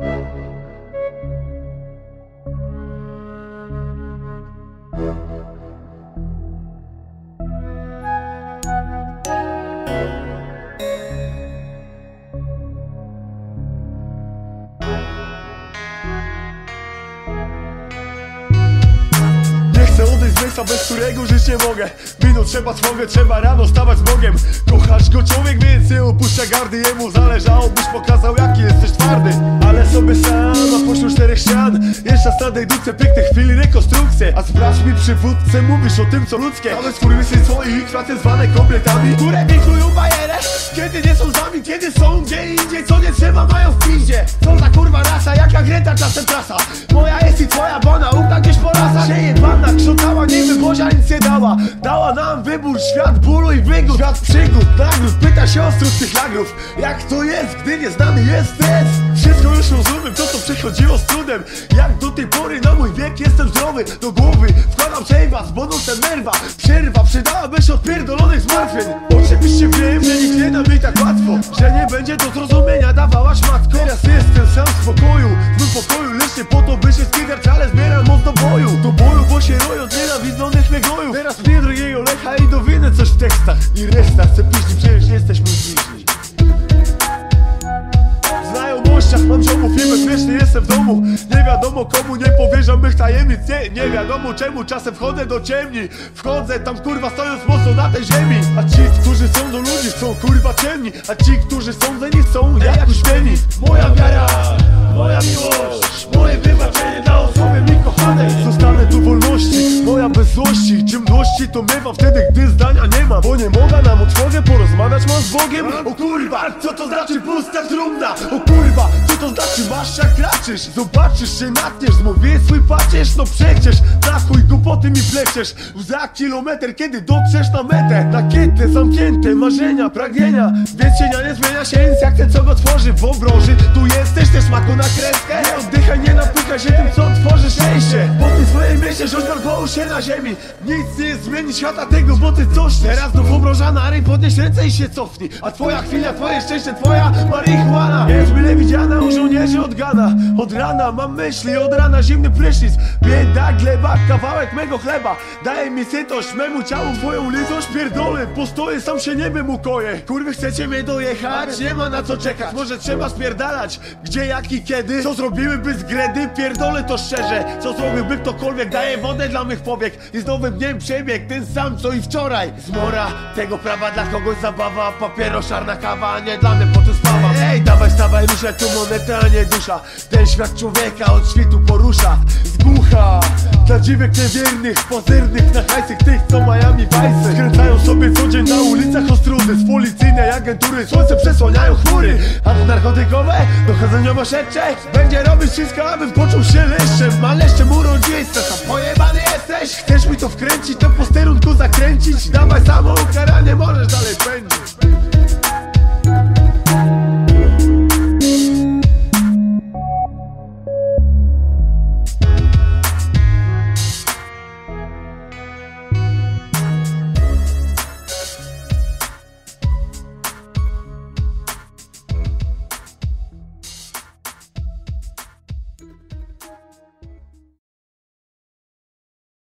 Chcę odejść z miejsca, bez którego żyć nie mogę. Minut trzeba trwogę, trzeba rano stawać z Bogiem. Kochasz go człowiek, więc nie opuszcza gardy Jemu zależało, byś pokazał jaki jesteś twardy Dedukcję pięknych chwil i rekonstrukcję A sprawdź mi przywódcę, mówisz o tym co ludzkie. Ale skurwysy swoich kwiaty zwane kompletami Które wiklują bajerę, kiedy nie są z nami Kiedy są gdzie indziej, co nie trzeba mają w pizdzie. Co za kurwa rasa, jaka Greta czasem trasa. Moja jest i twoja, bo nauka gdzieś po lasach. Się jebana, krzątała, niby Bozia nic nie dała. Dała nam wybór, świat bólu i wygód. Świat przygód, nagród, pyta się o tych lagrów Jak to jest, gdy nieznany jest stres. Wszystko już rozumiem, to co przechodziło z trudem Jak do tej pory na mój wiek jestem zdrowy? Do głowy wkładam szejwa z bonusem nerwa. Przerwa przydałaby się od pierdolonych zmartwień. Oczywiście wiem, że nikt nie da mi tak łatwo Że nie będzie do zrozumienia dawałaś matko. Teraz jestem sam w spokoju, w pokoju Lecz po to by się skidać, ale zbieram moc do boju. Do boju, bo się roją nienawidzonych mnie gnoju Teraz mnie drugiego lecha i dowinę coś w tekstach. I reszta chce piśni, przecież jesteśmy bliźni mam ziomów i bezpieczny jestem w domu. Nie wiadomo komu nie powierzam mych tajemnic. Nie, nie wiadomo czemu czasem wchodzę do ciemni. Wchodzę tam kurwa stojąc mocno na tej ziemi. A ci, którzy są do ludzi są kurwa ciemni. A ci, którzy sądzeni są jak uśpieni Moja wiara, moja miłość Moje wybaczenie dla osoby mi kochanej. Zostanę tu wolności, moja bez złości Ciemności to mywam wtedy, gdy zdania nie mam Bo nie mogę nam otworzyć, porozmawiać mam z Bogiem? O kurwa, co to znaczy pusta trumna? O kurwa, co to znaczy masz jak raczysz? Zobaczysz się natniesz, zmówię swój pacierz No przecież, na chuj głupoty mi pleciesz. Za kilometr, kiedy dotrzesz na metę? Nakięte, zamknięte, marzenia, pragnienia. Więc cienia nie zmienia się, więc jak ten co go tworzy. W obroży Tu jesteś też smaku na kreskę. Nie oddychaj, nie napychaj się tym co tworzy szczęście. Bo ty swoje myślisz, połóż się na ziemi. Nic nie zmieni świata tego, bo ty coś Teraz rej podnieś ręce i się cofnij. A twoja chwila, twoje szczęście, twoja marihuana. Jest mile widziana u żołnierzy od gana. Od rana mam myśli, od rana zimny prysznic. Bieda, gleba, kawałek mego chleba. Daje mi sytość, memu ciału twoją litość Pierdolę, postoję, sam się niebem ukoję. Kurwy chcecie mnie dojechać? Nie ma na co czekać. Może trzeba spierdalać, gdzie, jak i kiedy? Co zrobiłyby z gredy? Pierdolę to szczerze. Co zrobiłby ktokolwiek? Daje wodę dla mych powiek. I z nowym dniem przebieg, ten sam co i wczoraj. Zmora, tego prawa dla kogoś zabawa Papiero, szarna kawa, nie dla mnie po tu spawa Ej, dawaj, stawaj, ruszaj tu moneta, a nie dusza. Ten świat człowieka od świtu porusza. Zgłucha Dla dziwek niewiernych, pozernych Na hajsych tych, co Miami Vice. Skręcają sobie co dzień na ulicach ostrudy. Z policyjnej agentury słońce przesłaniają chmury. A to narkotykowe, dochodzeniowo śledcze Będzie robić wszystko, abym poczuł się leszczem Ma leszczem urodziste, tam pojebany jesteś. Chcesz mi to wkręcić, to posterunku zakręcić. Dawaj samo ukaranie, możesz dalej pędzić